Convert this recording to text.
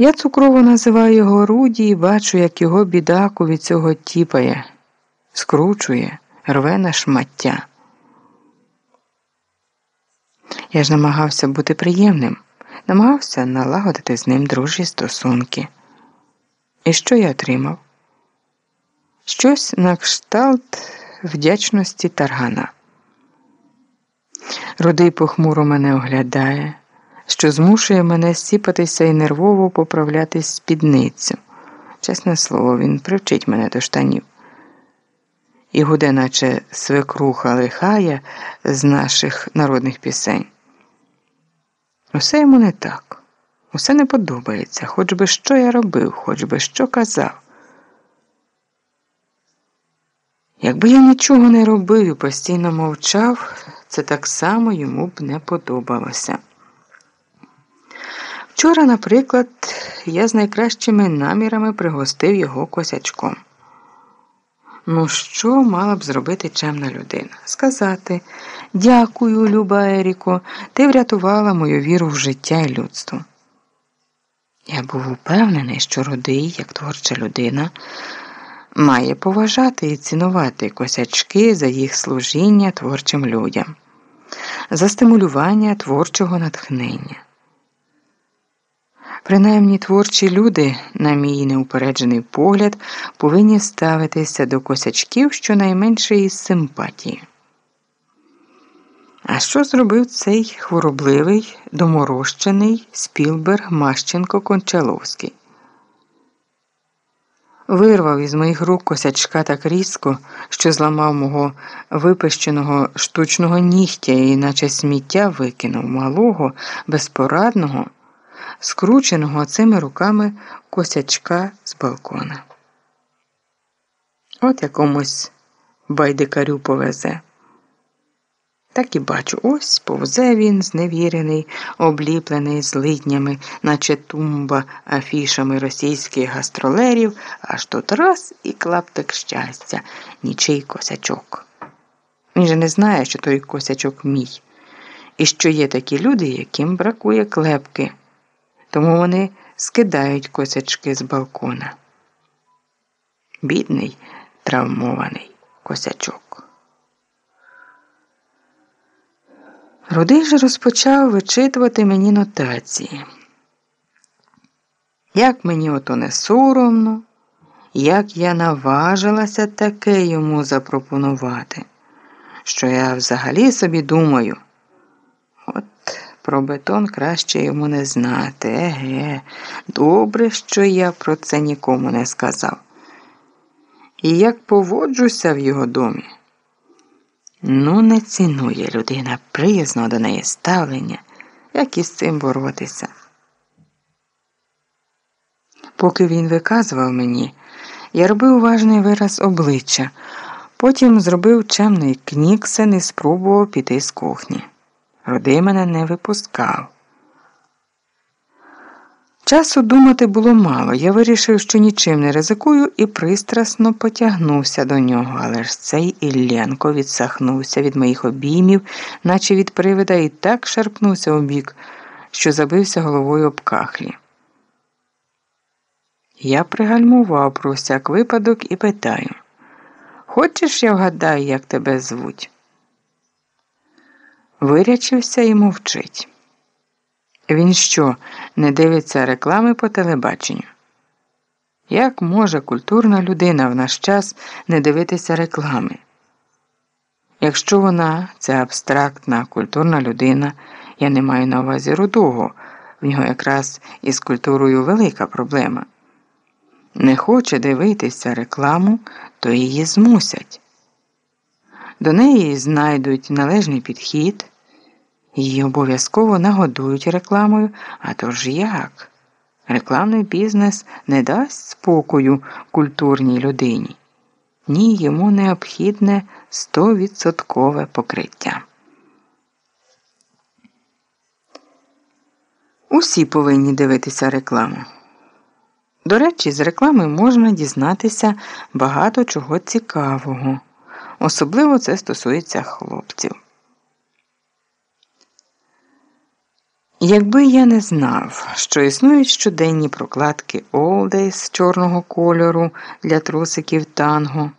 Я цукрово називаю його Руді і бачу, як його бідаку від цього тіпає, скручує, рве на шмаття. Я ж намагався бути приємним, намагався налагодити з ним дружі стосунки. І що я отримав? Щось на кшталт вдячності таргана. Рудий похмуро мене оглядає, що змушує мене сіпатися і нервово поправляти спідницю. Чесне слово, він привчить мене до штанів. І гуде, наче свекруха лихая з наших народних пісень. Усе йому не так, усе не подобається, хоч би що я робив, хоч би що казав. Якби я нічого не робив і постійно мовчав, це так само йому б не подобалося. Вчора, наприклад, я з найкращими намірами пригостив його косячком. Ну, що мала б зробити чемна людина? Сказати дякую, Люба Еріко, ти врятувала мою віру в життя і людство. Я був упевнений, що родий, як творча людина, має поважати і цінувати косячки за їх служіння творчим людям, за стимулювання творчого натхнення. Принаймні творчі люди, на мій неупереджений погляд, повинні ставитися до косячків щонайменше із симпатії. А що зробив цей хворобливий, доморощений Спілберг Мащенко Кончаловський? Вирвав із моїх рук косячка так різко, що зламав мого випищеного штучного нігтя і наче сміття викинув малого, безпорадного, скрученого цими руками косячка з балкона. От якомусь байдикарю повезе. Так і бачу, ось повзе він, зневірений, обліплений злиднями, наче тумба афішами російських гастролерів, аж тут раз і клаптик щастя, нічий косячок. Він же не знає, що той косячок мій, і що є такі люди, яким бракує клепки, тому вони скидають косячки з балкона. Бідний, травмований косячок. Рудий же розпочав вичитувати мені нотації. Як мені ото не соромно, як я наважилася таке йому запропонувати, що я взагалі собі думаю, про бетон краще йому не знати. Еге, добре, що я про це нікому не сказав. І як поводжуся в його домі. Ну, не цінує людина приязно до неї ставлення, як із цим боротися. Поки він виказував мені, я робив уважний вираз обличчя, потім зробив чемний кніксен і спробував піти з кухні. Роди мене не випускав. Часу думати було мало. Я вирішив, що нічим не ризикую, і пристрасно потягнувся до нього, але ж цей Ілленко відсахнувся від моїх обіймів, наче від привида, і так шарпнувся у бік, що забився головою об кахлі. Я пригальмував про всяк випадок і питаю Хочеш, я вгадаю, як тебе звуть? Вирячився і мовчить. Він що, не дивиться реклами по телебаченню? Як може культурна людина в наш час не дивитися реклами? Якщо вона, ця абстрактна культурна людина, я не маю на увазі рудого, в нього якраз із культурою велика проблема, не хоче дивитися рекламу, то її змусять. До неї знайдуть належний підхід. Її обов'язково нагодують рекламою, а то ж як? Рекламний бізнес не дасть спокою культурній людині. Ні, йому необхідне стовідсоткове покриття. Усі повинні дивитися рекламу. До речі, з реклами можна дізнатися багато чого цікавого. Особливо це стосується хлопців. Якби я не знав, що існують щоденні прокладки Олдейс чорного кольору для трусиків танго,